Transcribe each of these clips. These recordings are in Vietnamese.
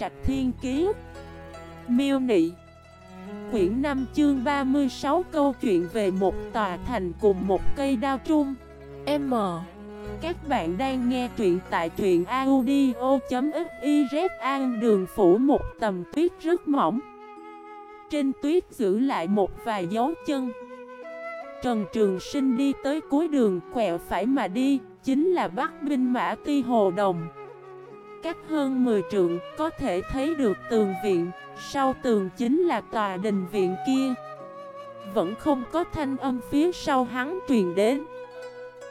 Trạch Thiên Kiế Miêu Nị. Quyển 5 chương 36 câu chuyện về một tòa thành cùng một cây đao trung. M. Các bạn đang nghe truyện tại truyện audio.xyz An đường phủ một tầm tuyết rất mỏng. Trên tuyết giữ lại một vài dấu chân. Trần Trường Sinh đi tới cuối đường, quẹo phải mà đi, Chính là Bắc Binh Mã Ti Hồ Đồng. Cách hơn 10 trượng có thể thấy được tường viện, Sau tường chính là tòa đình viện kia. Vẫn không có thanh âm phía sau hắn truyền đến.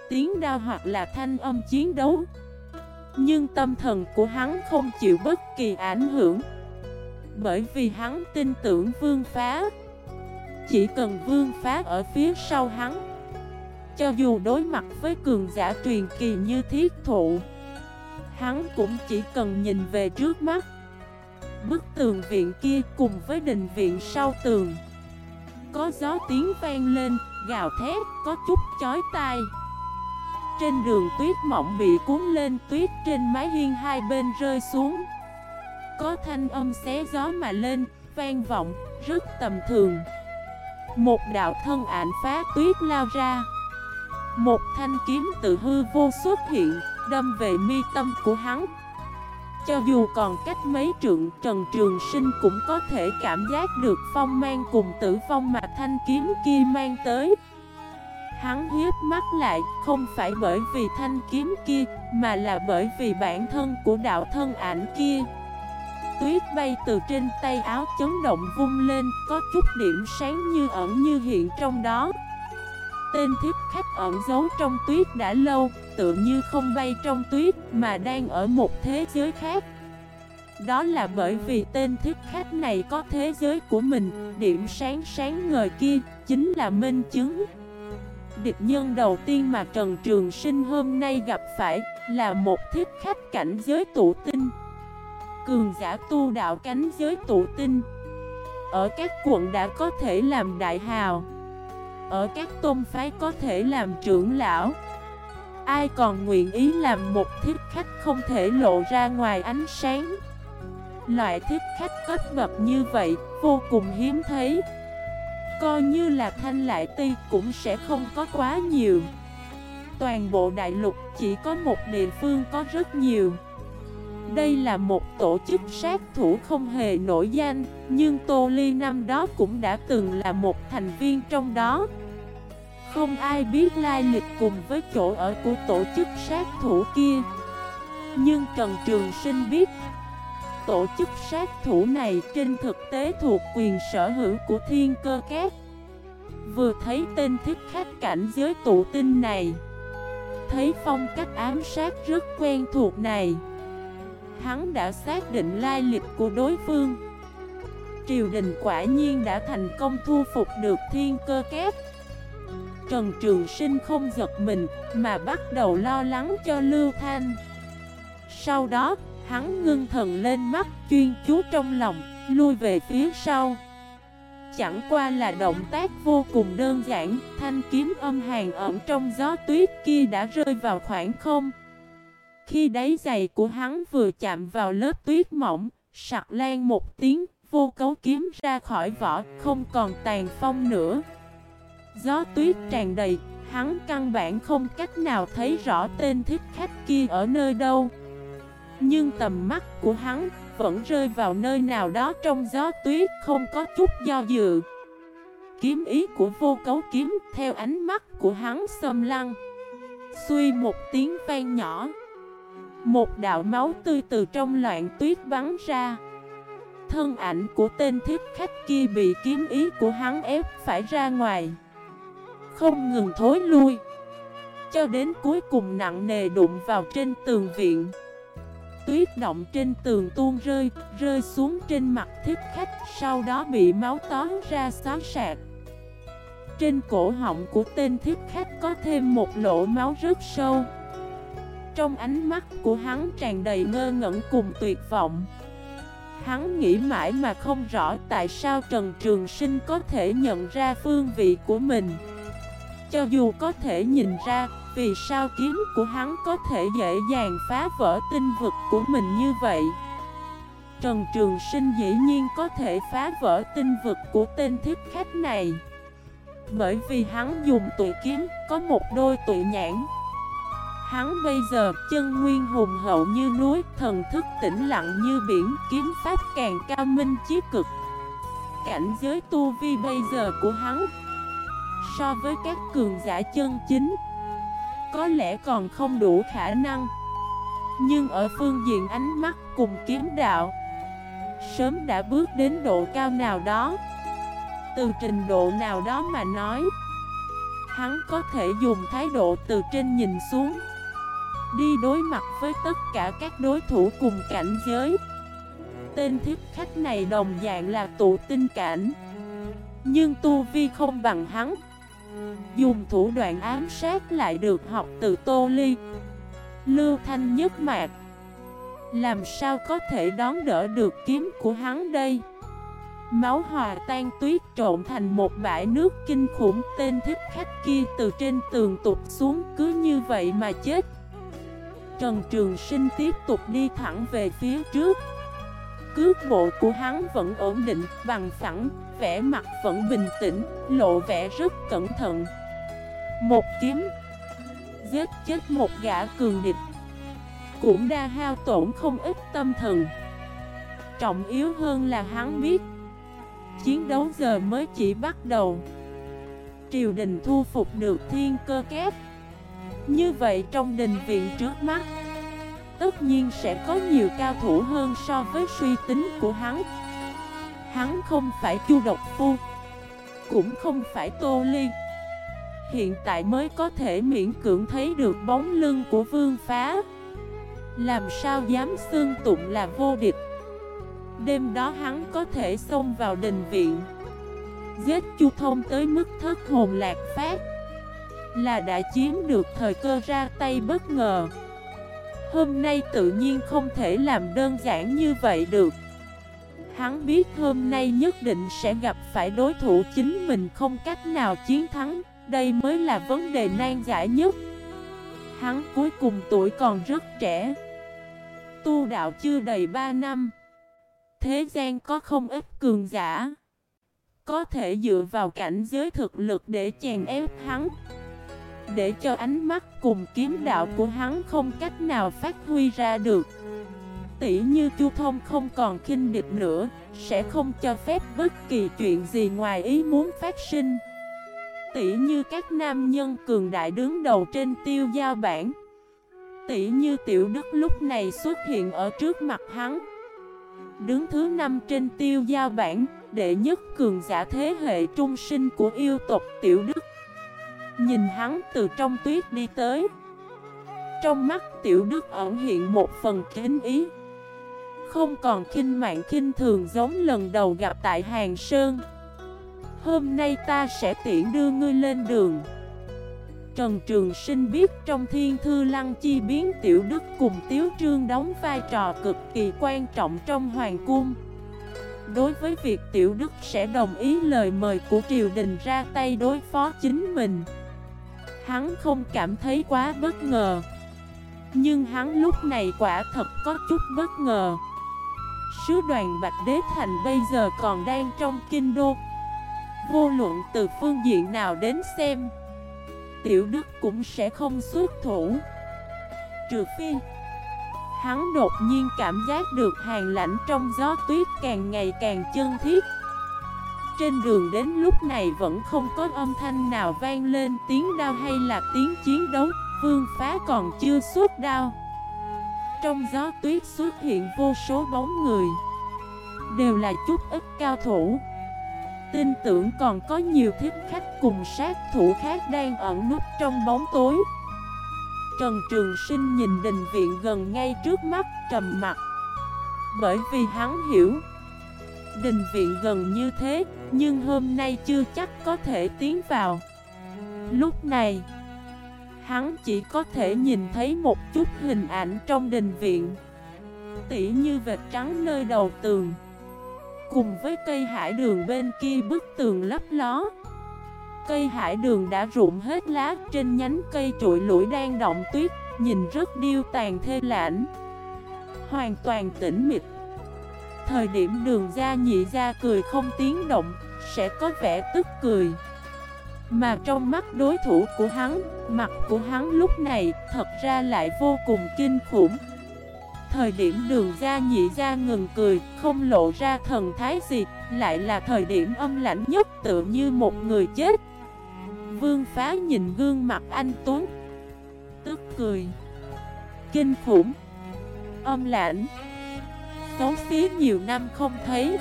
Tiếng đao hoặc là thanh âm chiến đấu. Nhưng tâm thần của hắn không chịu bất kỳ ảnh hưởng. Bởi vì hắn tin tưởng vương phá. Chỉ cần vương phá ở phía sau hắn, Cho dù đối mặt với cường giả truyền kỳ như thiết thụ Hắn cũng chỉ cần nhìn về trước mắt. Bức tường viện kia cùng với đình viện sau tường. Có gió tiếng vang lên, gào thét, có chút chói tai. Trên đường tuyết mỏng bị cuốn lên tuyết trên mái hiên hai bên rơi xuống. Có thanh âm xé gió mà lên, vang vọng, rất tầm thường. Một đạo thân ảnh phá tuyết lao ra. Một thanh kiếm tự hư vô xuất hiện đâm về mi tâm của hắn. Cho dù còn cách mấy trượng, Trần Trường Sinh cũng có thể cảm giác được phong mang cùng tử vong mà thanh kiếm kia mang tới. Hắn hiếp mắt lại, không phải bởi vì thanh kiếm kia, Mà là bởi vì bản thân của đạo thân ảnh kia. Tuyết bay từ trên tay áo chấn động vung lên, Có chút điểm sáng như ẩn như hiện trong đó. Tên thiết khách ẩn giấu trong tuyết đã lâu tựa như không bay trong tuyết Mà đang ở một thế giới khác. Đó là bởi vì tên thiết khách này có thế giới của mình, Điểm sáng sáng ngời kia Chính là minh chứng. Địch nhân đầu tiên mà Trần Trường Sinh hôm nay gặp phải Là một thiết khách cảnh giới tụ tinh. Cường giả tu đạo cánh giới tụ tinh. Ở các quận đã có thể làm đại hào ở các tôn phái có thể làm trưởng lão. Ai còn nguyện ý làm một thiết khách không thể lộ ra ngoài ánh sáng. Loại thiết khách cấp bậc như vậy vô cùng hiếm thấy. Coi như là thanh lại ti cũng sẽ không có quá nhiều. Toàn bộ đại lục chỉ có một địa phương có rất nhiều đây là một tổ chức sát thủ không hề nổi danh, nhưng Tô Ly năm đó cũng đã từng là một thành viên trong đó. Không ai biết lai lịch cùng với chỗ ở của tổ chức sát thủ kia. Nhưng Trần Trường Sinh biết, tổ chức sát thủ này trên thực tế thuộc quyền sở hữu của thiên cơ cát. Vừa thấy tên thích khách cảnh giới tụ tinh này, thấy phong cách ám sát rất quen thuộc này hắn đã xác định lai lịch của đối phương. Triều đình quả nhiên đã thành công thu phục được thiên cơ kép. Trần Trường Sinh không giật mình mà bắt đầu lo lắng cho Lưu Thanh. Sau đó, hắn ngưng thần lên mắt chuyên chú trong lòng, lui về phía sau. Chẳng qua là động tác vô cùng đơn giản Thanh kiếm âm hàng ẩn trong gió tuyết kia đã rơi vào khoảng không khi đáy giày của hắn vừa chạm vào lớp tuyết mỏng, sặc lan một tiếng, vô cấu kiếm ra khỏi vỏ, không còn tàn phong nữa. Gió tuyết tràn đầy, hắn căn bản không cách nào thấy rõ tên thích khách kia ở nơi đâu. Nhưng tầm mắt của hắn vẫn rơi vào nơi nào đó trong gió tuyết không có chút do dự. Kiếm ý của vô cấu kiếm theo ánh mắt của hắn xâm lăng. Xuy một tiếng vang nhỏ. Một đạo máu tươi từ trong loạn tuyết bắn ra. Thân ảnh của tên thiết khách kia bị kiếm ý của hắn ép phải ra ngoài. Không ngừng thối lui, Cho đến cuối cùng nặng nề đụng vào trên tường viện. Tuyết động trên tường tuôn rơi Rơi xuống trên mặt thiết khách, Sau đó bị máu tóm ra xóa sạc Trên cổ họng của tên thiết khách có thêm một lỗ máu rất sâu trong ánh mắt của hắn tràn đầy ngơ ngẩn cùng tuyệt vọng. Hắn nghĩ mãi mà không rõ tại sao Trần Trường Sinh có thể nhận ra phương vị của mình. Cho dù có thể nhìn ra vì sao kiếm của hắn có thể dễ dàng phá vỡ tinh vực của mình như vậy? Trần Trường Sinh dĩ nhiên có thể phá vỡ tinh vực của tên thiết khách này. Bởi vì hắn dùng tụi kiếm, có một đôi tụi nhãn Hắn bây giờ chân nguyên hùng hậu như núi, thần thức tĩnh lặng như biển, kiếm pháp càng cao minh chí cực. Cảnh giới tu vi bây giờ của hắn so với các cường giả chân chính có lẽ còn không đủ khả năng. Nhưng ở phương diện ánh mắt cùng kiếm đạo, sớm đã bước đến độ cao nào đó. Từ trình độ nào đó mà nói, hắn có thể dùng thái độ từ trên nhìn xuống. Đi đối mặt với tất cả các đối thủ cùng cảnh giới. Tên thiết khách này đồng dạng là tụ tinh cảnh. Nhưng tu vi không bằng hắn. Dùng thủ đoạn ám sát lại được học từ Tô Ly. Lưu Thanh nhất mạc. Làm sao có thể đón đỡ được kiếm của hắn đây? Máu hòa tan tuyết trộn thành một bãi nước kinh khủng. Tên thích khách kia từ trên tường tụt xuống cứ như vậy mà chết. Trần Trường Sinh tiếp tục đi thẳng về phía trước. Cước bộ của hắn vẫn ổn định, bằng phẳng, vẻ mặt vẫn bình tĩnh, lộ vẻ rất cẩn thận. Một kiếm. Giết chết một gã cường địch. Cũng đa hao tổn không ít tâm thần. Trọng yếu hơn là hắn biết Chiến đấu giờ mới chỉ bắt đầu. Triều đình thu phục được thiên cơ kép như vậy trong đình viện trước mắt, Tất nhiên sẽ có nhiều cao thủ hơn so với suy tính của hắn. Hắn không phải chu độc phu, Cũng không phải tô ly Hiện tại mới có thể miễn cưỡng thấy được bóng lưng của vương phá. Làm sao dám xương tụng là vô địch? Đêm đó hắn có thể xông vào đình viện, Giết chu thông tới mức thất hồn lạc phát là đã chiếm được thời cơ ra tay bất ngờ. Hôm nay tự nhiên không thể làm đơn giản như vậy được. Hắn biết hôm nay nhất định sẽ gặp phải đối thủ chính mình không cách nào chiến thắng, Đây mới là vấn đề nan giải nhất. Hắn cuối cùng tuổi còn rất trẻ. Tu đạo chưa đầy 3 năm. Thế gian có không ít cường giả. Có thể dựa vào cảnh giới thực lực để chèn ép hắn để cho ánh mắt cùng kiếm đạo của hắn không cách nào phát huy ra được. Tỷ như Chu Thông không còn kinh địch nữa, Sẽ không cho phép bất kỳ chuyện gì ngoài ý muốn phát sinh. Tỷ như các nam nhân cường đại đứng đầu trên tiêu giao bản Tỷ như Tiểu Đức lúc này xuất hiện ở trước mặt hắn. Đứng thứ năm trên tiêu giao bản Đệ nhất cường giả thế hệ trung sinh của yêu tộc Tiểu Đức. Nhìn hắn từ trong tuyết đi tới. Trong mắt tiểu đức ẩn hiện một phần kính ý. Không còn kinh mạng kinh thường giống lần đầu gặp tại Hàng Sơn. Hôm nay ta sẽ tiễn đưa ngươi lên đường. Trần Trường Sinh biết trong thiên thư lăng chi biến tiểu đức cùng tiếu trương đóng vai trò cực kỳ quan trọng trong hoàng cung. Đối với việc tiểu đức sẽ đồng ý lời mời của triều đình ra tay đối phó chính mình. Hắn không cảm thấy quá bất ngờ. Nhưng hắn lúc này quả thật có chút bất ngờ. Sứ đoàn Bạch Đế Thành bây giờ còn đang trong kinh đô. Vô luận từ phương diện nào đến xem, Tiểu Đức cũng sẽ không xuất thủ. Trừ phi, Hắn đột nhiên cảm giác được hàng lạnh trong gió tuyết càng ngày càng chân thiết trên đường đến lúc này vẫn không có âm thanh nào vang lên, tiếng đao hay là tiếng chiến đấu, Vương phá còn chưa xuất đao. Trong gió tuyết xuất hiện vô số bóng người, Đều là chút ít cao thủ. Tin tưởng còn có nhiều thiết khách cùng sát thủ khác đang ẩn nút trong bóng tối. Trần Trường Sinh nhìn đình viện gần ngay trước mắt, trầm mặt. Bởi vì hắn hiểu Đình viện gần như thế, nhưng hôm nay chưa chắc có thể tiến vào. Lúc này Hắn chỉ có thể nhìn thấy một chút hình ảnh trong đình viện. Tỉ như vệt trắng nơi đầu tường Cùng với cây hải đường bên kia bức tường lấp ló. Cây hải đường đã rụng hết lá Trên nhánh cây trụi lũi đang động tuyết Nhìn rất điêu tàn thê lãnh. Hoàn toàn tĩnh mịch. Thời điểm đường ra nhị ra cười không tiếng động, Sẽ có vẻ tức cười. Mà trong mắt đối thủ của hắn, Mặt của hắn lúc này thật ra lại vô cùng kinh khủng. Thời điểm đường ra nhị ra ngừng cười, Không lộ ra thần thái gì, Lại là thời điểm âm lãnh nhất tựa như một người chết. Vương phá nhìn gương mặt anh Tuấn. Tức cười. Kinh khủng. Âm lãnh. Xấu xí nhiều năm không thấy.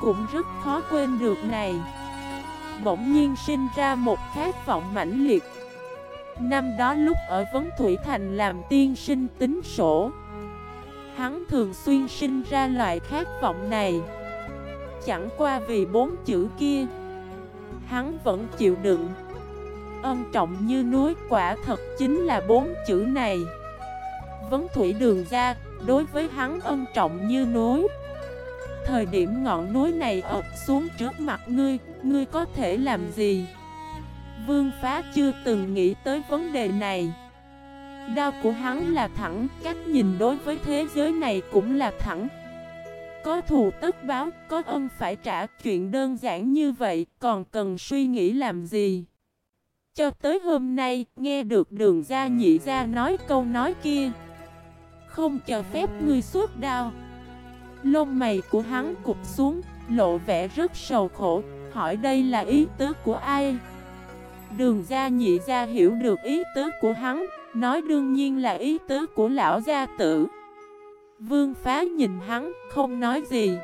Cũng rất khó quên được này. Bỗng nhiên sinh ra một khát vọng mãnh liệt. Năm đó lúc ở Vấn Thủy Thành làm tiên sinh tính sổ, Hắn thường xuyên sinh ra loại khát vọng này. Chẳng qua vì bốn chữ kia, Hắn vẫn chịu đựng. Ân trọng như núi, quả thật chính là bốn chữ này. Vấn thủy đường ra Đối với hắn ân trọng như núi. Thời điểm ngọn núi này ập xuống trước mặt ngươi Ngươi có thể làm gì? Vương phá chưa từng nghĩ tới vấn đề này. Đao của hắn là thẳng, Cách nhìn đối với thế giới này cũng là thẳng. Có thù tất báo, Có ân phải trả Chuyện đơn giản như vậy, Còn cần suy nghĩ làm gì? Cho tới hôm nay, Nghe được đường ra nhị ra nói câu nói kia không cho phép ngươi suốt đau Lông mày của hắn cụp xuống, Lộ vẻ rất sầu khổ. Hỏi đây là ý tứ của ai? Đường gia nhị gia hiểu được ý tứ của hắn, Nói đương nhiên là ý tứ của lão gia tử. Vương phá nhìn hắn, không nói gì.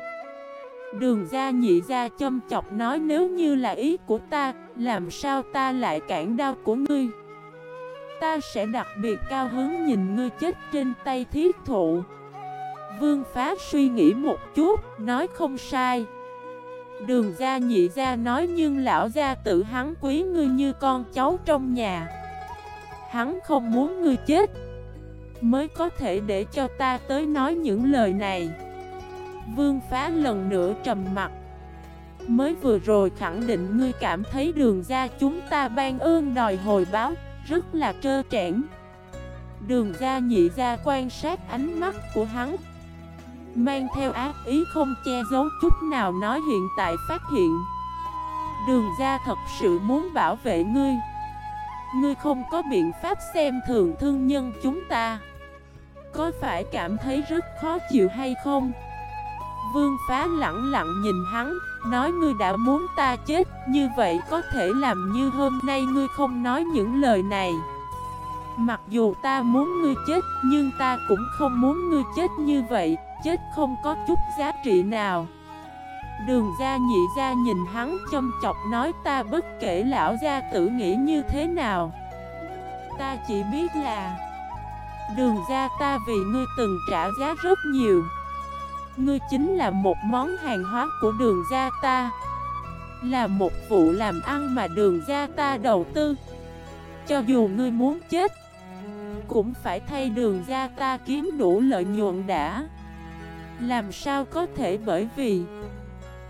Đường gia nhị gia châm chọc nói nếu như là ý của ta, Làm sao ta lại cản đau của ngươi? Ta sẽ đặc biệt cao hứng nhìn ngươi chết trên tay thiết thụ. Vương phá suy nghĩ một chút, nói không sai. Đường gia nhị gia nói nhưng lão gia tự hắn quý ngươi như con cháu trong nhà. Hắn không muốn ngươi chết Mới có thể để cho ta tới nói những lời này. Vương phá lần nữa trầm mặt Mới vừa rồi khẳng định ngươi cảm thấy đường ra chúng ta ban ơn đòi hồi báo rất là trơ trẽn. Đường ra nhị ra quan sát ánh mắt của hắn, Mang theo ác ý không che giấu chút nào nói hiện tại phát hiện. Đường ra thật sự muốn bảo vệ ngươi. Ngươi không có biện pháp xem thường thương nhân chúng ta. Có phải cảm thấy rất khó chịu hay không? Vương phá lặng lặng nhìn hắn, Nói ngươi đã muốn ta chết, Như vậy có thể làm như hôm nay ngươi không nói những lời này. Mặc dù ta muốn ngươi chết, Nhưng ta cũng không muốn ngươi chết như vậy, Chết không có chút giá trị nào. Đường gia nhị gia nhìn hắn châm chọc nói ta bất kể lão gia tử nghĩ như thế nào. Ta chỉ biết là, Đường gia, ta vì ngươi từng trả giá rất nhiều. Ngươi chính là một món hàng hóa của đường gia ta. Là một vụ làm ăn mà đường gia ta đầu tư. Cho dù ngươi muốn chết, Cũng phải thay đường gia ta kiếm đủ lợi nhuận đã. Làm sao có thể bởi vì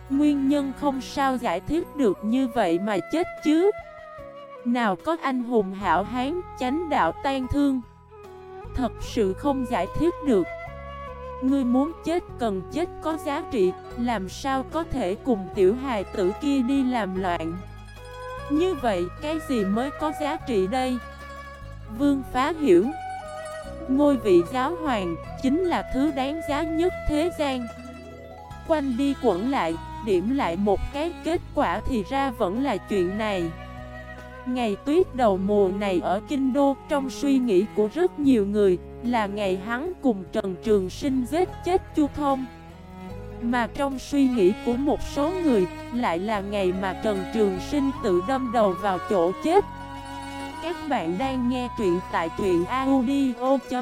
Nguyên nhân không sao giải thích được như vậy mà chết chứ? Nào có anh hùng hảo hán chánh đạo tan thương. Thật sự không giải thích được. Ngươi muốn chết cần chết có giá trị Làm sao có thể cùng tiểu hài tử kia đi làm loạn? Như vậy cái gì mới có giá trị đây? Vương phá hiểu. Ngôi vị giáo hoàng chính là thứ đáng giá nhất thế gian. Quanh đi quẩn lại, điểm lại một cái kết quả thì ra vẫn là chuyện này. Ngày tuyết đầu mùa này ở Kinh Đô. Trong suy nghĩ của rất nhiều người là ngày hắn cùng Trần Trường Sinh giết chết Chu Thông. Mà trong suy nghĩ của một số người lại là ngày mà Trần Trường Sinh tự đâm đầu vào chỗ chết. Các bạn đang nghe truyện tại truyện audio.fif